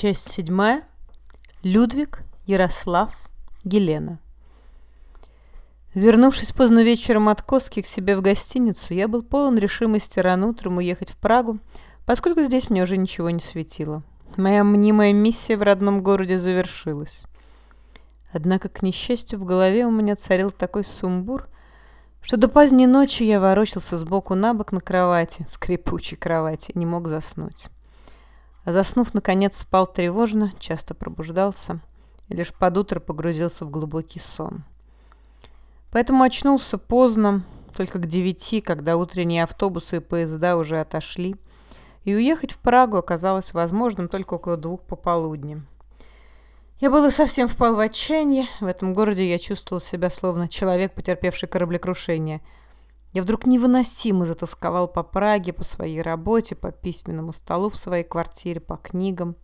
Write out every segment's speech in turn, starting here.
Часть седьмая. Людвиг, Ярослав, Елена. Вернувшись поздно вечером от Костки к себе в гостиницу, я был полон решимости рано утром уехать в Прагу, поскольку здесь мне уже ничего не светило. Моя мнимая миссия в родном городе завершилась. Однако, к несчастью, в голове у меня царил такой сумбур, что до поздней ночи я ворочался сбоку на бок на кровати, скрипучей кровати, не мог заснуть. А заснув, наконец, спал тревожно, часто пробуждался и лишь под утро погрузился в глубокий сон. Поэтому очнулся поздно, только к девяти, когда утренние автобусы и поезда уже отошли, и уехать в Прагу оказалось возможным только около двух пополудни. Я было совсем впал в отчаяние. В этом городе я чувствовал себя словно человек, потерпевший кораблекрушение – я вдруг невыносимо затасковал по Праге, по своей работе, по письменному столу в своей квартире, по книгам.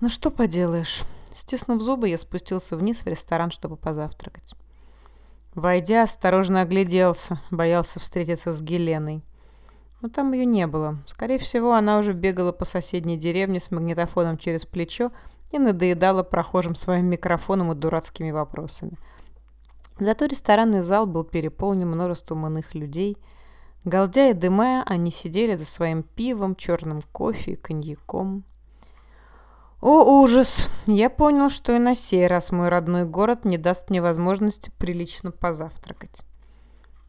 Ну что поделаешь. Стиснув зубы, я спустился вниз в ресторан, чтобы позавтракать. Войдя, осторожно огляделся, боялся встретиться с Геленой. Но там ее не было. Скорее всего, она уже бегала по соседней деревне с магнитофоном через плечо и надоедала прохожим своим микрофоном и дурацкими вопросами – Зато ресторанный зал был переполнен множеством иных людей. Галдя и дымая, они сидели за своим пивом, черным кофе и коньяком. О, ужас! Я понял, что и на сей раз мой родной город не даст мне возможности прилично позавтракать.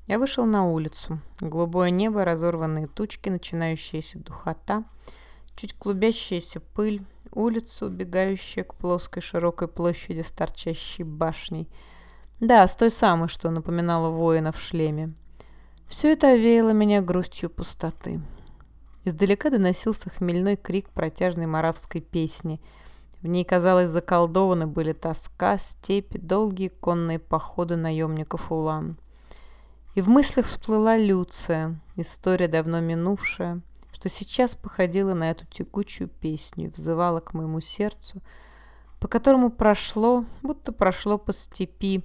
Я вышел на улицу. Голубое небо, разорванные тучки, начинающаяся духота, чуть клубящаяся пыль, улица, убегающая к плоской широкой площади с торчащей башней – да, с той самой, что напоминала воина в шлеме. Все это овеяло меня грустью пустоты. Издалека доносился хмельной крик протяжной маравской песни. В ней, казалось, заколдованы были тоска, степи, долгие конные походы наемников Улан. И в мыслях всплыла Люция, история давно минувшая, что сейчас походила на эту текучую песню и взывала к моему сердцу, по которому прошло, будто прошло по степи,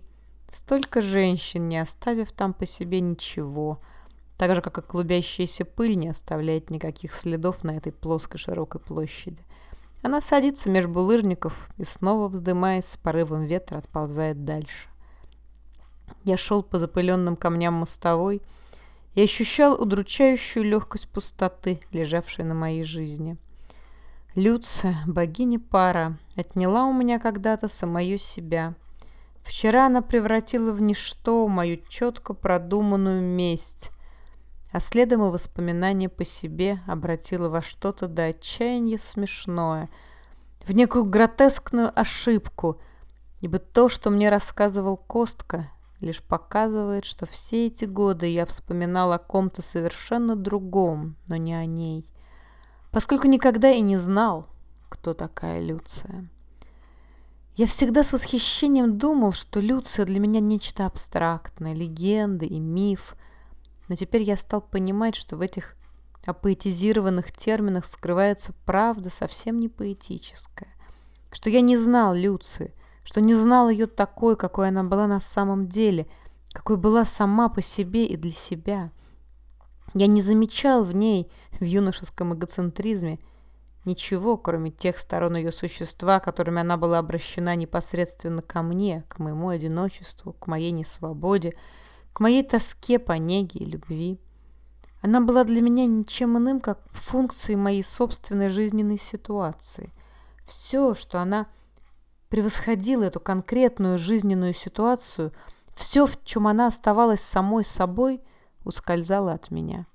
Столько женщин, не оставив там по себе ничего, так же, как и клубящаяся пыль не оставляет никаких следов на этой плоской широкой площади. Она садится меж булыжников и снова, вздымаясь с порывом ветра, отползает дальше. Я шел по запыленным камням мостовой и ощущал удручающую легкость пустоты, лежавшей на моей жизни. Люция, богиня пара, отняла у меня когда-то самое себя — Вчера она превратила в ничто мою четко продуманную месть, а следом и воспоминания по себе обратила во что-то до отчаяния смешное, в некую гротескную ошибку, ибо то, что мне рассказывал Костка, лишь показывает, что все эти годы я вспоминал о ком-то совершенно другом, но не о ней, поскольку никогда и не знал, кто такая Люция. Я всегда с восхищением думал, что Люция для меня нечто абстрактное, легенда и миф. Но теперь я стал понимать, что в этих апоэтизированных терминах скрывается правда совсем не поэтическая. Что я не знал Люции, что не знал ее такой, какой она была на самом деле, какой была сама по себе и для себя. Я не замечал в ней, в юношеском эгоцентризме, Ничего, кроме тех сторон ее существа, которыми она была обращена непосредственно ко мне, к моему одиночеству, к моей несвободе, к моей тоске по неге и любви. Она была для меня ничем иным, как функцией моей собственной жизненной ситуации. Все, что она превосходила эту конкретную жизненную ситуацию, все, в чем она оставалась самой собой, ускользало от меня.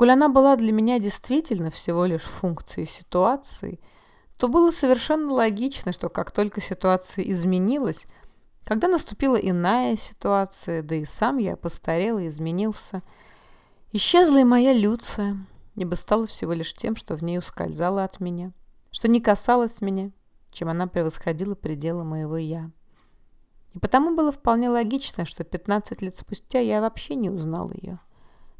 Коль она была для меня действительно всего лишь функцией ситуации, то было совершенно логично, что как только ситуация изменилась, когда наступила иная ситуация, да и сам я постарел и изменился, исчезла и моя Люция, ибо стала всего лишь тем, что в ней ускользала от меня, что не касалось меня, чем она превосходила пределы моего «я». И потому было вполне логично, что 15 лет спустя я вообще не узнал ее.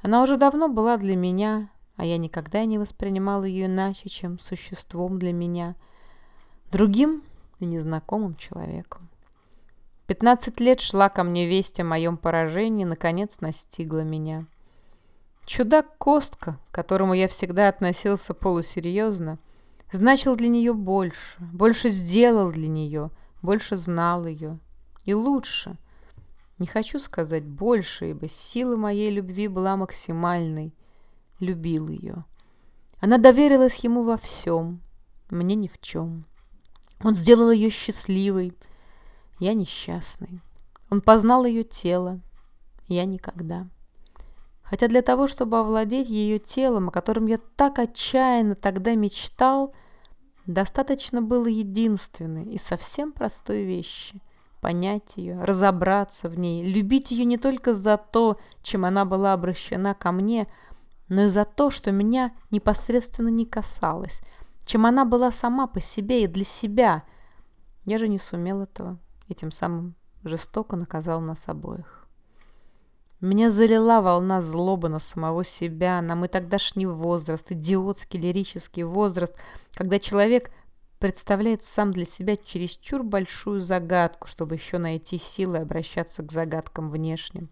Она уже давно была для меня, а я никогда не воспринимал ее иначе, чем существом для меня, другим и незнакомым человеком. Пятнадцать лет шла ко мне весть о моем поражении, наконец настигла меня. Чудак Костка, к которому я всегда относился полусерьезно, значил для нее больше, больше сделал для нее, больше знал ее. И лучше. Не хочу сказать больше, ибо сила моей любви была максимальной. Любил ее. Она доверилась ему во всем, мне ни в чем. Он сделал ее счастливой, я несчастный. Он познал ее тело, я никогда. Хотя для того, чтобы овладеть ее телом, о котором я так отчаянно тогда мечтал, достаточно было единственной и совсем простой вещи — понять ее, разобраться в ней, любить ее не только за то, чем она была обращена ко мне, но и за то, что меня непосредственно не касалось, чем она была сама по себе и для себя. Я же не сумел этого и тем самым жестоко наказал нас обоих. Меня залила волна злобы на самого себя, на мой тогдашний возраст, идиотский лирический возраст, когда человек представляет сам для себя чересчур большую загадку, чтобы еще найти силы обращаться к загадкам внешним.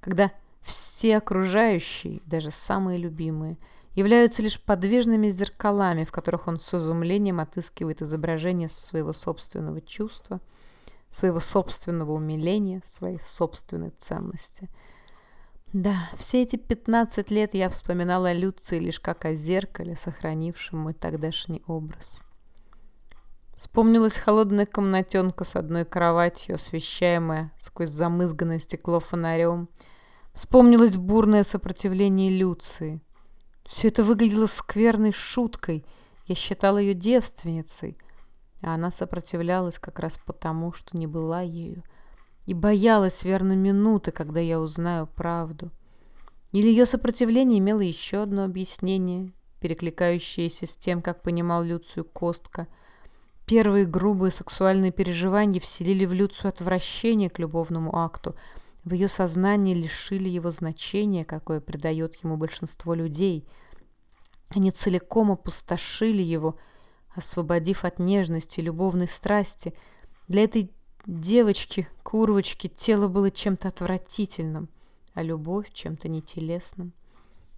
Когда все окружающие, даже самые любимые, являются лишь подвижными зеркалами, в которых он с изумлением отыскивает изображение своего собственного чувства – своего собственного умиления, своей собственной ценности. Да, все эти 15 лет я вспоминала о Люции лишь как о зеркале, сохранившем мой тогдашний образ. Вспомнилась холодная комнатенка с одной кроватью, освещаемая сквозь замызганное стекло фонарем. Вспомнилось бурное сопротивление Люции. Все это выглядело скверной шуткой. Я считала ее девственницей — а она сопротивлялась как раз потому, что не была ею, и боялась верно минуты, когда я узнаю правду. Или ее сопротивление имело еще одно объяснение, перекликающееся с тем, как понимал Люцию Костка. Первые грубые сексуальные переживания вселили в Люцию отвращение к любовному акту. В ее сознании лишили его значения, какое придает ему большинство людей. Они целиком опустошили его – освободив от нежности, любовной страсти. Для этой девочки, курвочки, тело было чем-то отвратительным, а любовь чем-то нетелесным.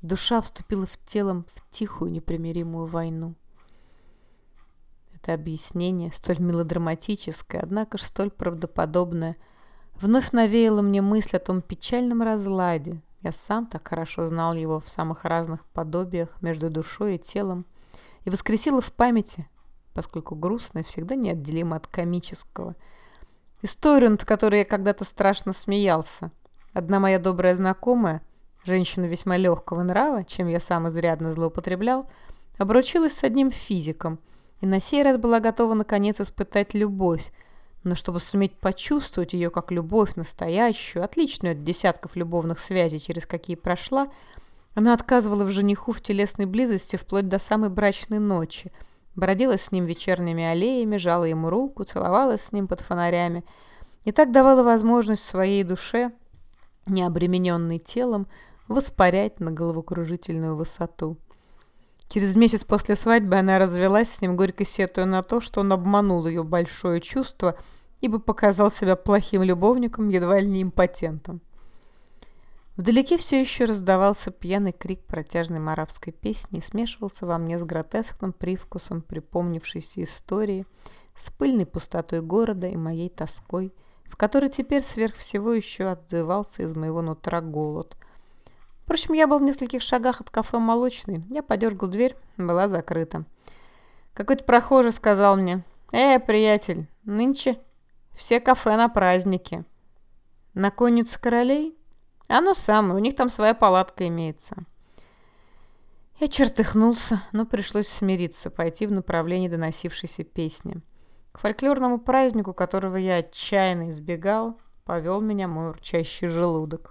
Душа вступила в телом в тихую непримиримую войну. Это объяснение, столь мелодраматическое, однако ж столь правдоподобное, вновь навеяло мне мысль о том печальном разладе. Я сам так хорошо знал его в самых разных подобиях между душой и телом, и воскресила в памяти, поскольку грустное всегда неотделимо от комического. Историю, над которой я когда-то страшно смеялся. Одна моя добрая знакомая, женщина весьма легкого нрава, чем я сам изрядно злоупотреблял, обручилась с одним физиком и на сей раз была готова наконец испытать любовь, но чтобы суметь почувствовать ее как любовь настоящую, отличную от десятков любовных связей, через какие прошла, она отказывала в жениху в телесной близости вплоть до самой брачной ночи, бродила с ним вечерними аллеями, жала ему руку, целовалась с ним под фонарями. И так давала возможность своей душе, не обремененной телом, воспарять на головокружительную высоту. Через месяц после свадьбы она развелась с ним, горько сетуя на то, что он обманул ее большое чувство, ибо показал себя плохим любовником, едва ли не импотентом. Вдалеке все еще раздавался пьяный крик протяжной маравской песни и смешивался во мне с гротескным привкусом припомнившейся истории, с пыльной пустотой города и моей тоской, в которой теперь сверх всего еще отзывался из моего нутра голод. Впрочем, я был в нескольких шагах от кафе «Молочный». Я подергал дверь, была закрыта. Какой-то прохожий сказал мне, «Э, приятель, нынче все кафе на празднике». «На коннице королей?» Оно самое, у них там своя палатка имеется. Я чертыхнулся, но пришлось смириться, пойти в направлении доносившейся песни. К фольклорному празднику, которого я отчаянно избегал, повел меня мой урчащий желудок.